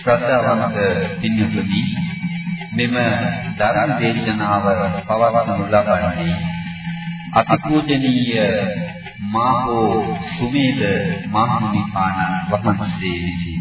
ශ්‍රද්ධාවන්ත පින්වතුනි මෙම ධර්ම දේශනාව පවත්වනු ලබන්නේ අතිපූජනීය මාහෝ සුමේද මහමුනිපාණන් වහන්සේ විසිනි.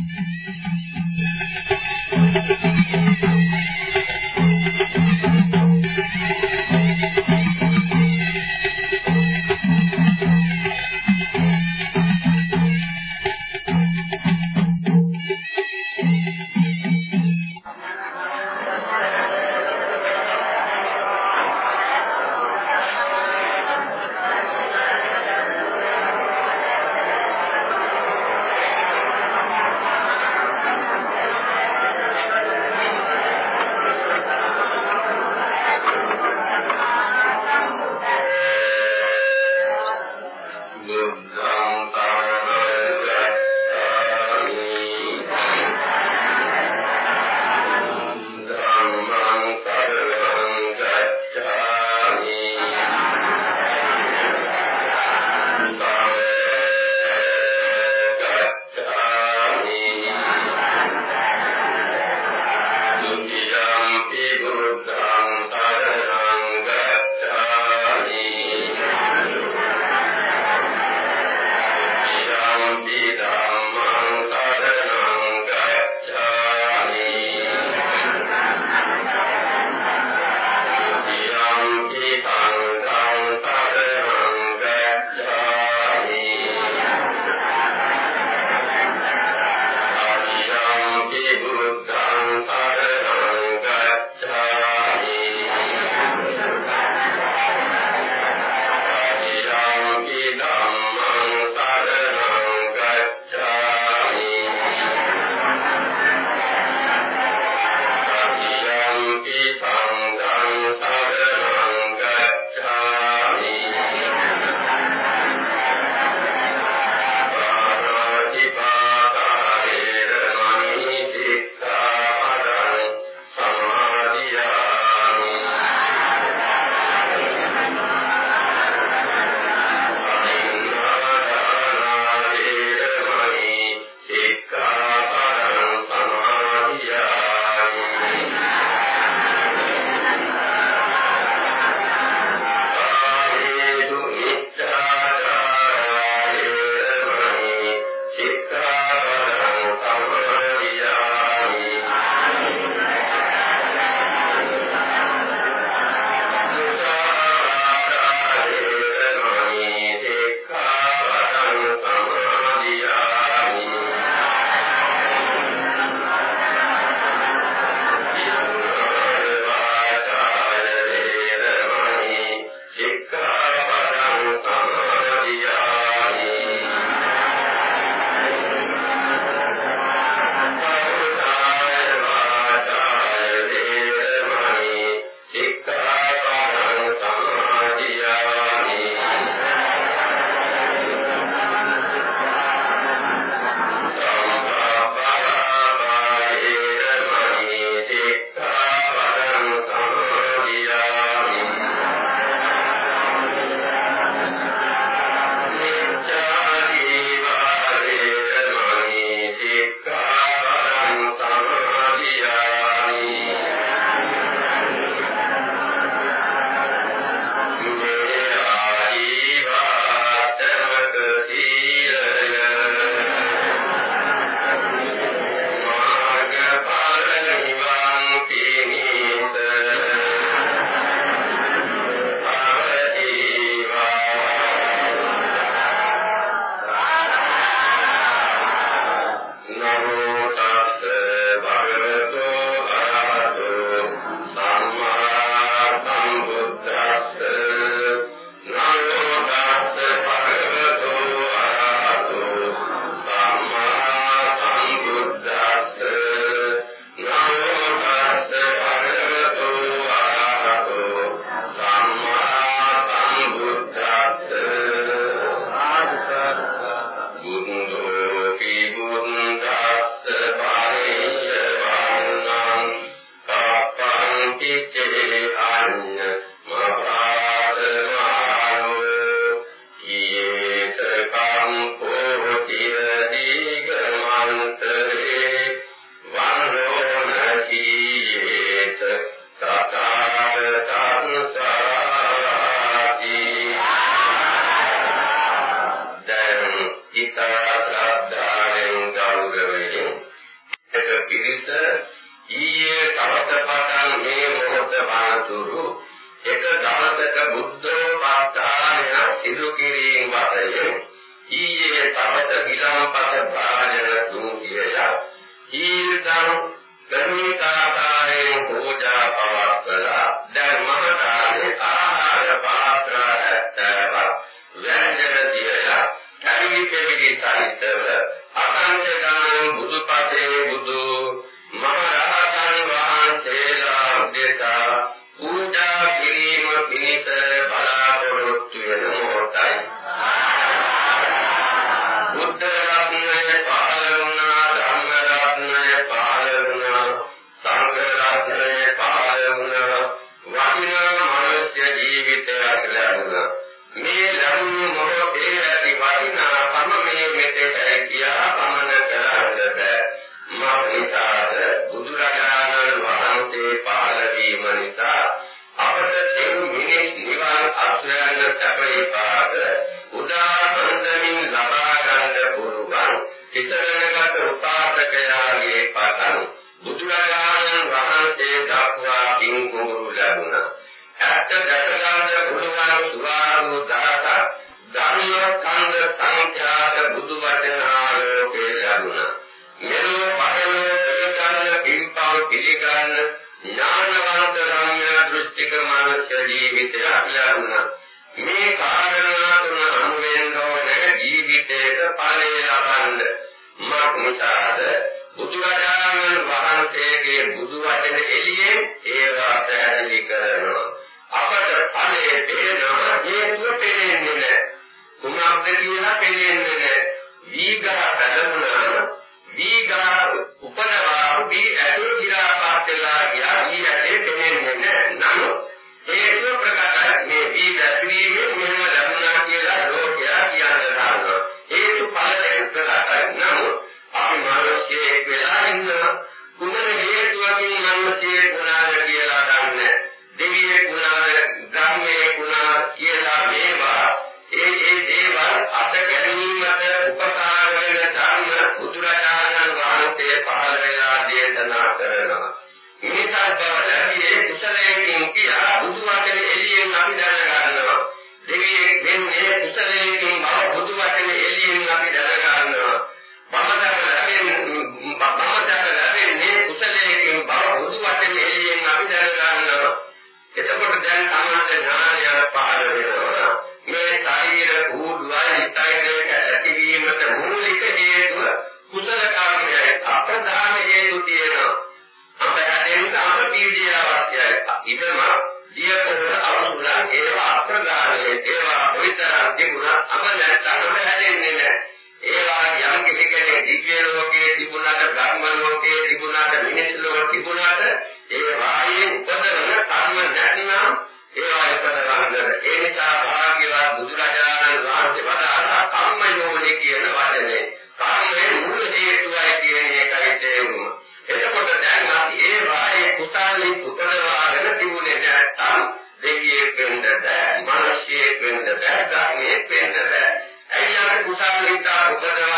Lord.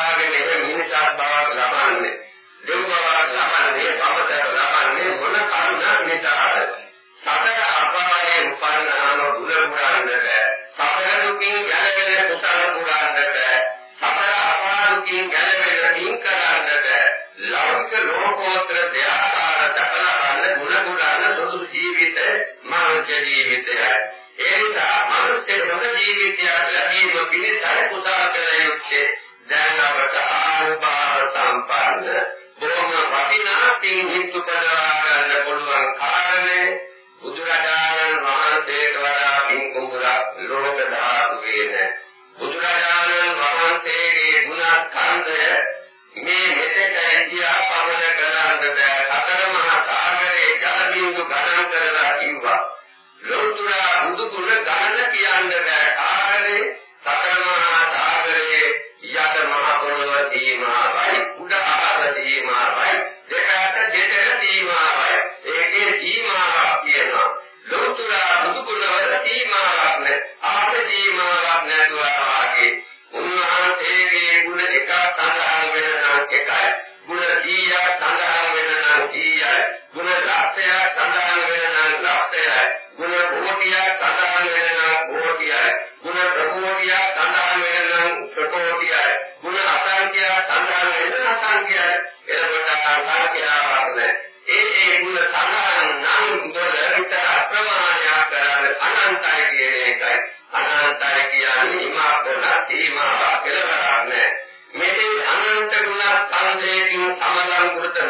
කතා කියාවද ඒ ඒ ගුණ සඳහන් නම් දොර විතර ප්‍රමාණයක් කරලා අනන්තයි කියන එකයි. අනන්තයි කියන්නේ ඉමා කරලා සීමාවක් කියලා නෑ මෙතෙන් අනන්ත ගුණ සංදේකින් සමගම් කෘත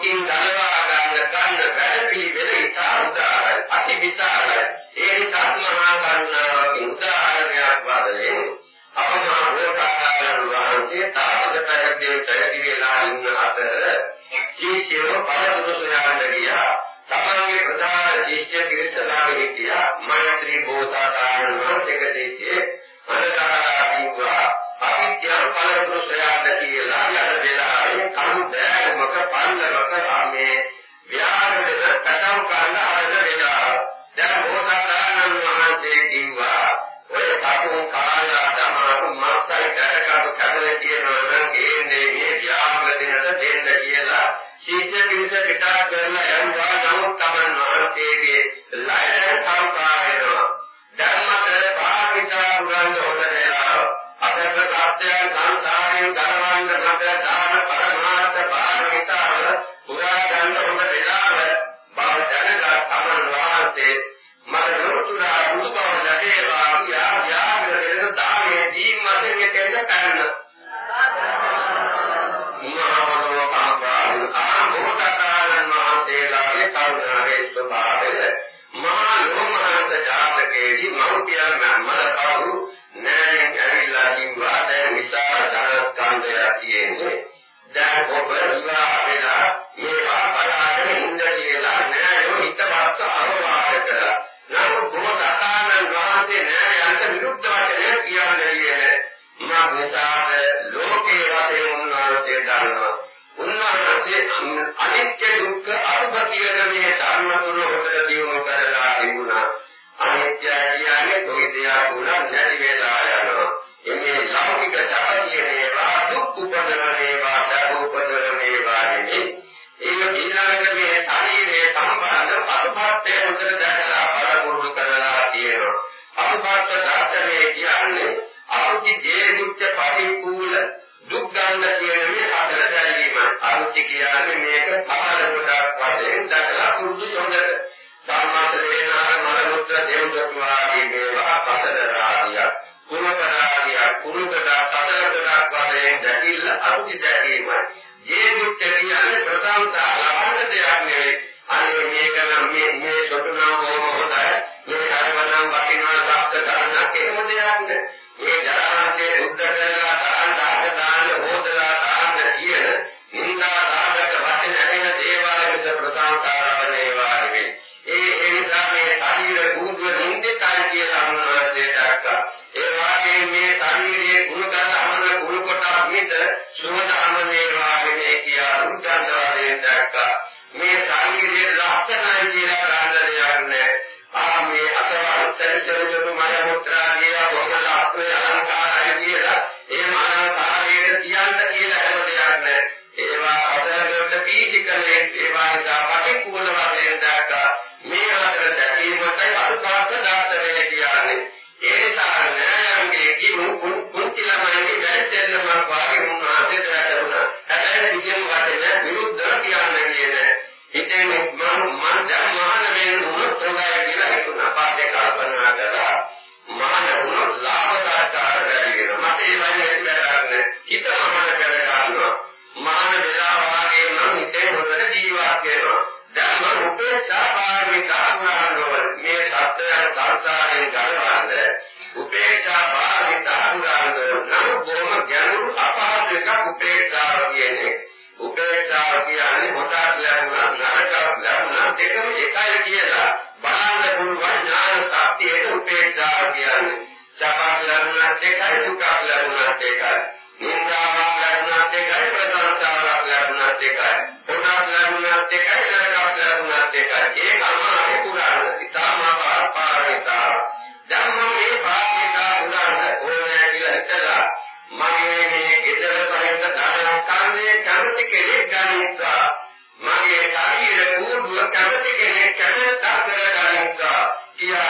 දුකින් ගලවා ගන්න ගන්න බැරි පිළිවෙල ඉතාලදායි අති විචාරයි. ඒ නිසා මහා කරුණාවකින් උදාහරණයක් වශයෙන් අපමා වේකාකාරයන් වහන්සේ තාපස කරද්දී පැහැදිලි වෙලා ඉන්න අතර ජීවිතේ පරම උද්දන්තවාදයෙන් Yeah.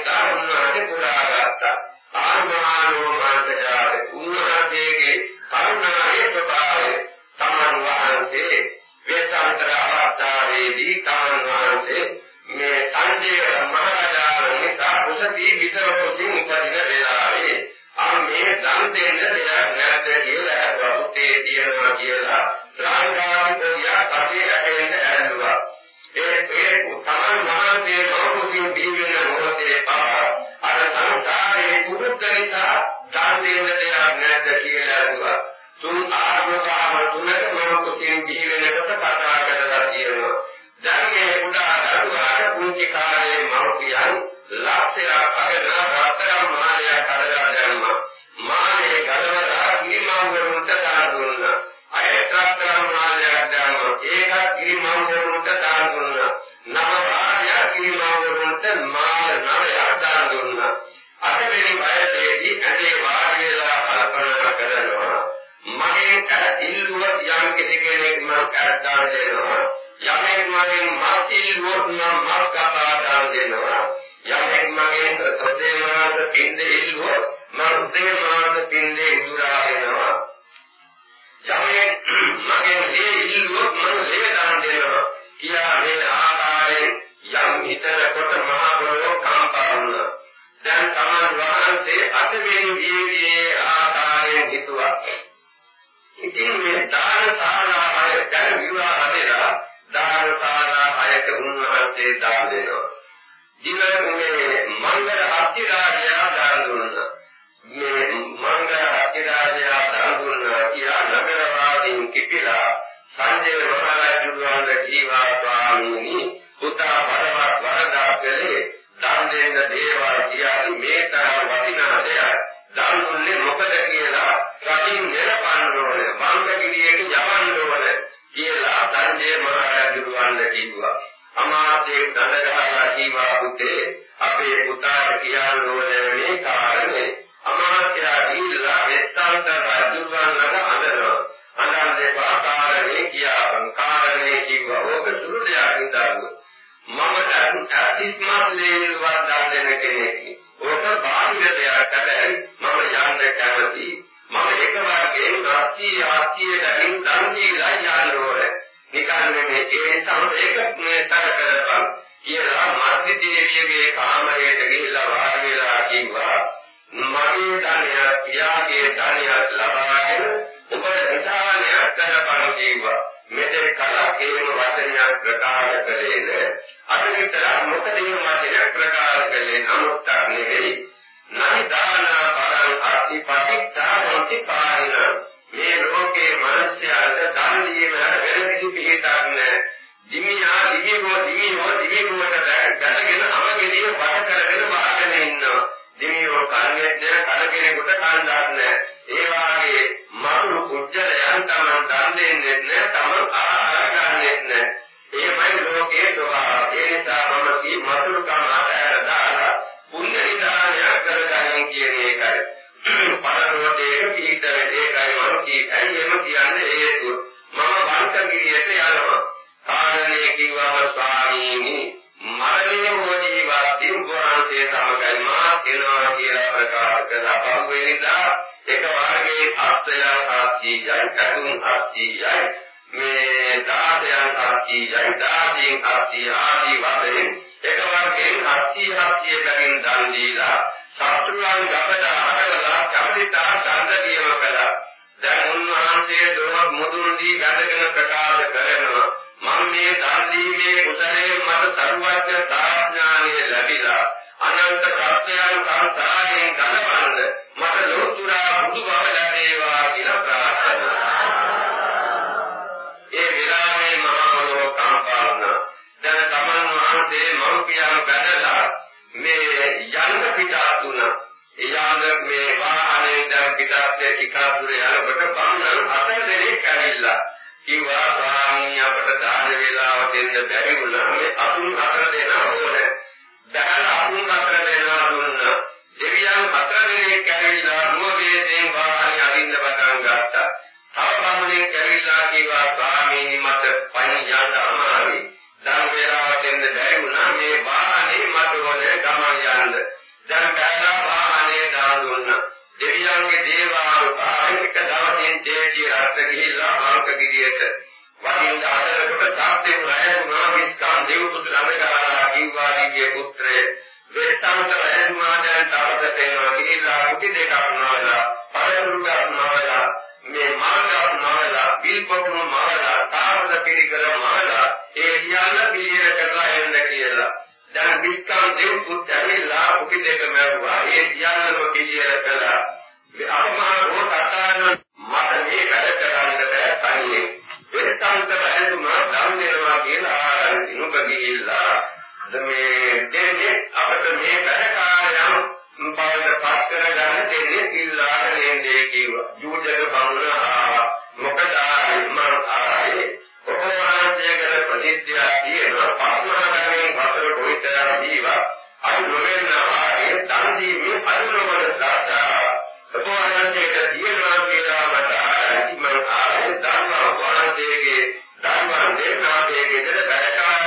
කාර්යකාරණාට පුරාගත්තා ආර්මානෝ මාර්ගය පස්වෙනි ජීවිතයේ ආකාරයෙන් හිතුවා. ඉතින් මේ දාන ශාලාවය දැන් විවාහ වෙලා දාන ශාලාවයට උන්වහන්සේ දාන දෙනවා. දිනකෝනේ මංගල අත්‍යදානියා දාන දුන්නා. මේ මංගල අත්‍යදානියා දාන දුන්නා කියා නගරවාදීන් කිපිලා සංජය මහරජුගාන්ද ජීවා ස්වාමීනි පුතා බලවත් වරදා කළේ දන් දෙන්න දේවල් කියා අතිපටිච්චාන්ති පායන මේ ලෝකේ මිනිස්යාට දන් දීම වෙන කිසි පිළිතක් නෑ දිමියා දිවිමෝ දිවිමෝ දිවිමෝට දැනගෙන අමගෙදී වට කරගෙන වාගෙන ඉන්නවා. දිමියෝ කන්නේ නැහැ කලකෙනෙකුට කන්දාක් නැහැ. ඇවිල්ලා කිව්වා ස්වාමී අපට දාන වේලාව දෙන්න බැරි වුණා මේ අතුන් හතර දෙනා ඕනේ. දැන් අතුන් හතර දෙනා දුන්නා. දෙවියන් හතර දෙනෙක් ඇවිල්ලා නුවේදෙන් වාහනේ අදින්න පටන් ගත්තා. තව බමුණෙක් ඇවිල්ලා කිව්වා ස්වාමීනි මට පයින් යන්න අමාරුයි. දාන වේලාව දෙන්න බැරි වුණා. මේ වාහනේ මට ඕනේ ගමන් යන්න. දැන් බැලලා වාහනේ දාන දුන්නා. දෙවියන්ගේ දේවාල පාරික දවසින් තේජී රට ගිහිල්ලා මාර්ගගිරියට වදින්න අතරකට තාත්තේ රැඳුනා විස්කාන් දේවපුත්‍ර අමගාලා කිව්වාදීගේ පුත්‍රය. වෙස්සන්ත රැඳුනා දැන් තාත්තට එනවා ගිහිල්ලා කුටි දෙකක් නවලා පරදුරුගක් නවලා මේ මාර්ගයක් නවලා පිල්පොකුණු නවලා තාවද පිළිකර නවලා ඒ යන්න පිළියෙල කරලා එන්න කියලා. දැන් විස්කාන් දේවපුත්‍ර ඇවිල්ලා කුටි දෙක මැරුවා ඒ යන්නම පිළියෙල කළා. අපමා රෝත අතාරන මට මේ වැඩ කරන්න බෑ තනියෙන්. වෙනතන්ත බැලුමා දන් දෙනවා කියලා ආරම්භ නුඹ ගිහිල්ලා මේ දෙන්නේ අපිට මේ වැඩකාරයන් බවට පත් කරගන්න දෙන්නේ ඉල්ලාගෙන එන්නේ කිව්වා යුදක බමුණ ආවා. මොකද ආයි මම ආයි ඔබ වහන්සේගේ ප්‍රතිත්‍යා තියෙනවා. පස්මහරණයෙන් වතර කොයිතරම් දීවා. අද නොවෙනවා ඒ දන් දීමේ අනුරවල සාදා ඔබවහන්සේට දියනවා කියලා මට ආරම්භ ආයේ ධර්ම වහන්සේගේ ධර්ම දේශනාවේ දෙද වැඩකාරයන් බවට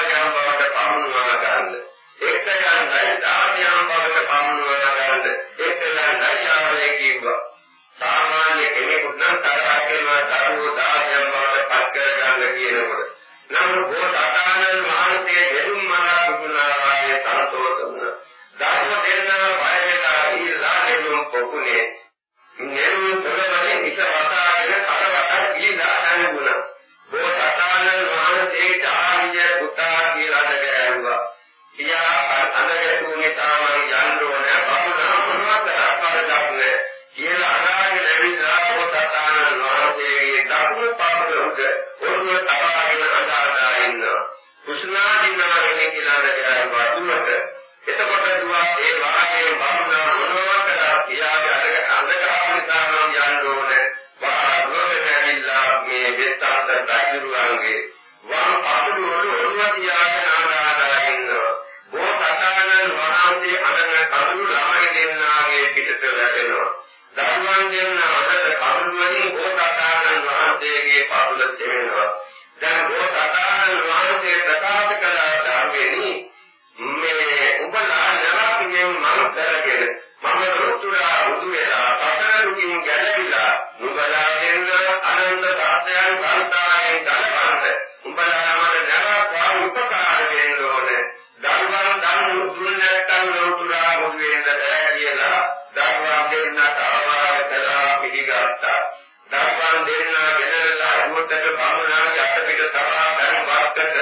හොඳට භාවනා යට පිට තරහා බැලුම් වාක්කක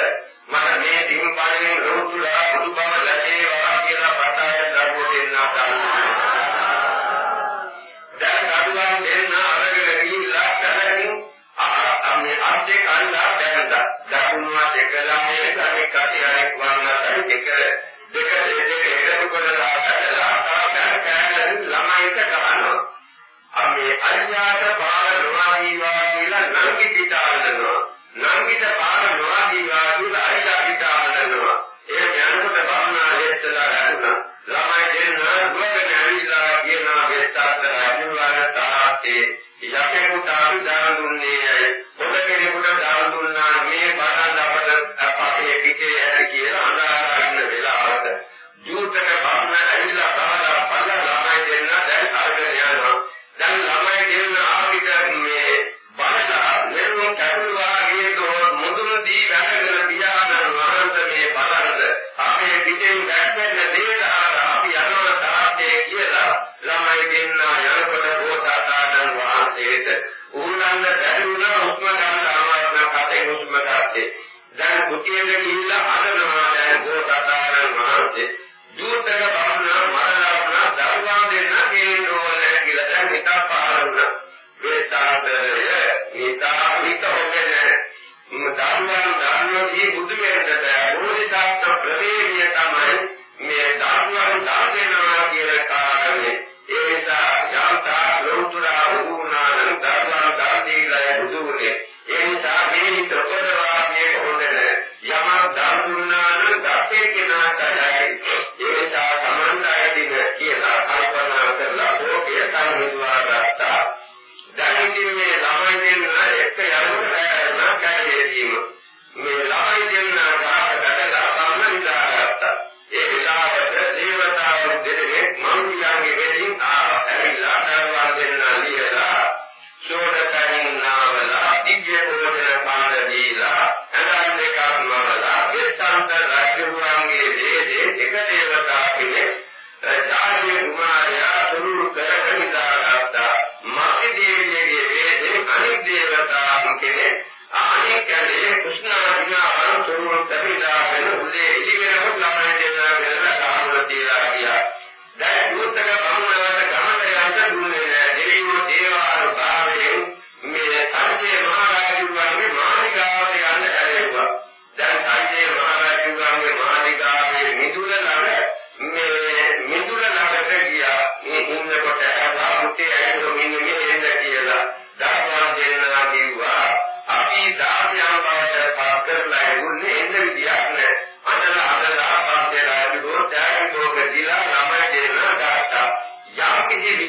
මම මේ දිනු පානේ රෝතුලා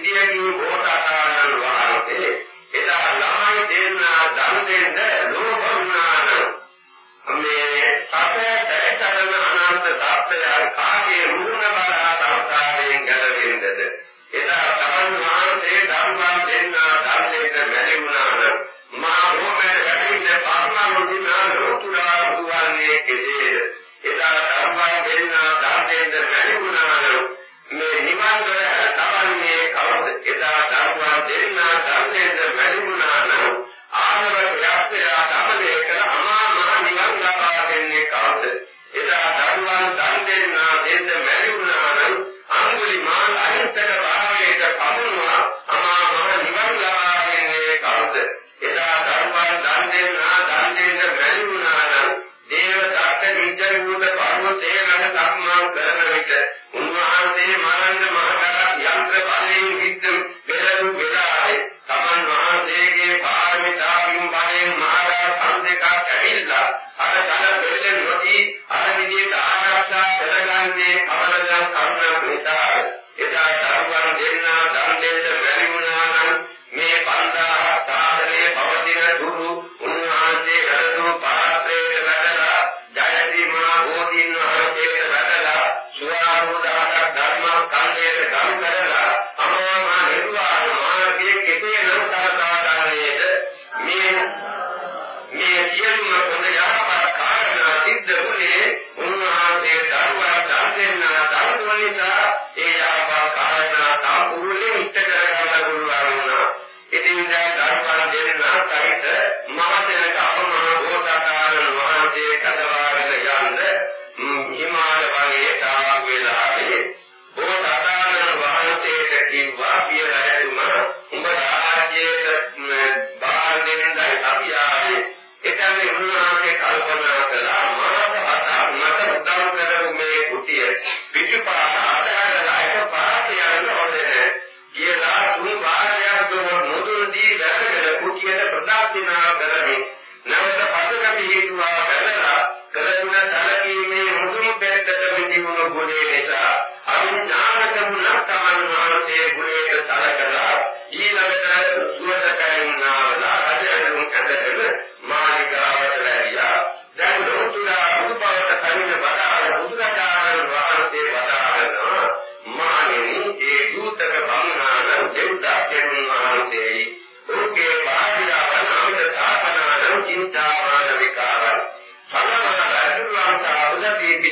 විදිහේ වෝට අකාරණ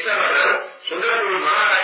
මිනිසුන් මාන ඇවිලිකා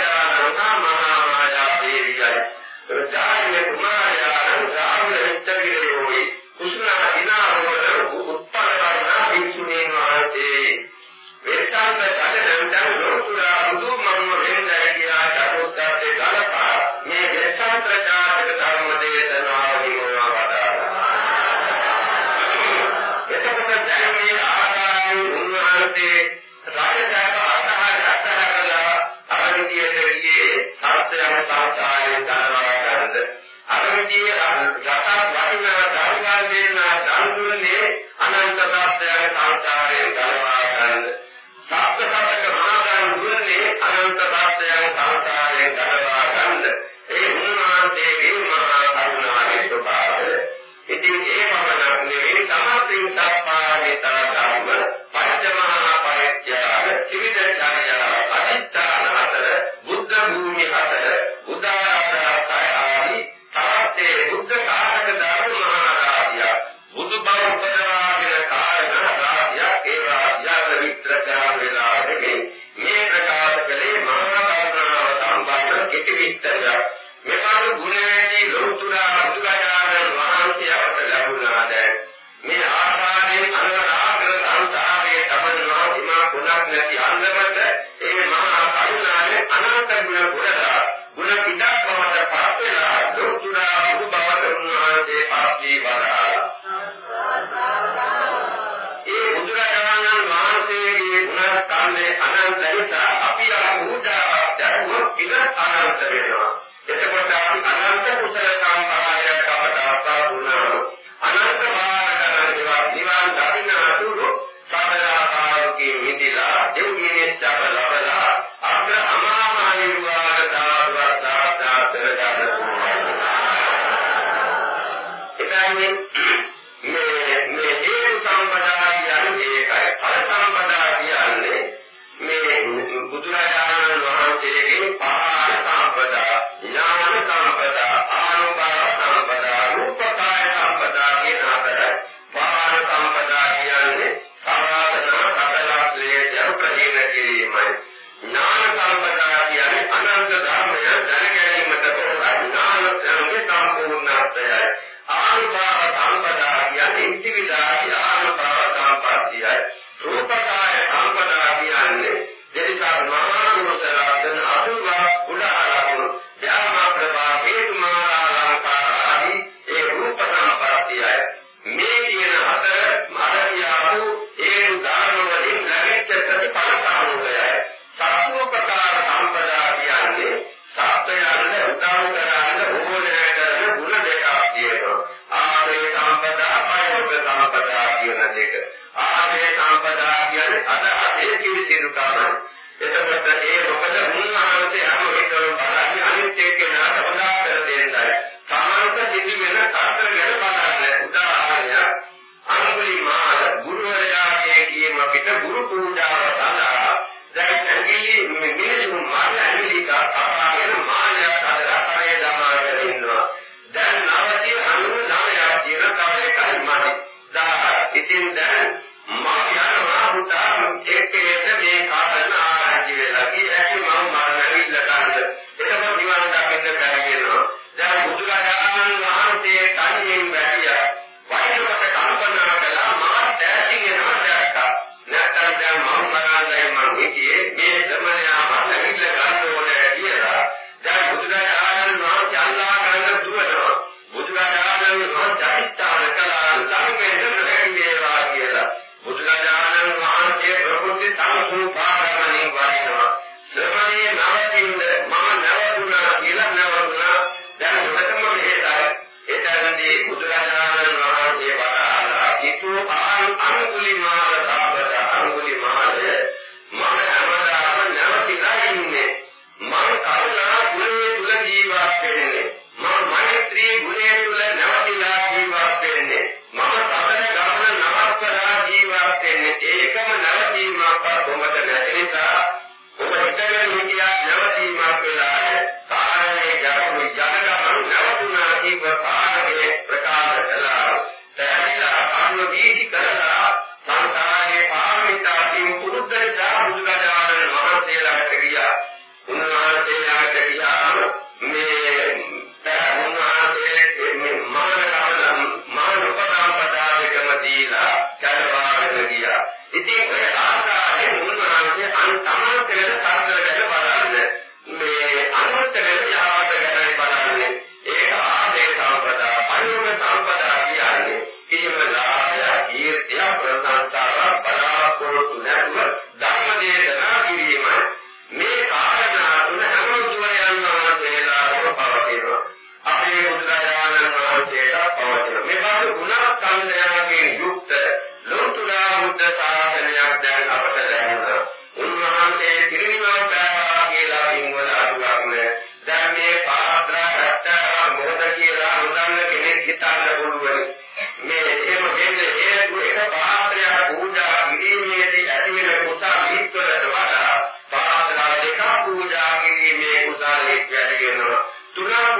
කපාගෙන මානයක්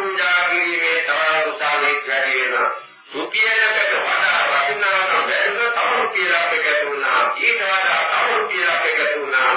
පූජා කිරීමේ තරම් උසාවියක් වැඩි වෙනවා. රුපියලකට වඩා වටිනාකම වැඩිව තව රුපියලකට ගන්නවා. ඊට වඩා තව රුපියලකට ගන්නවා.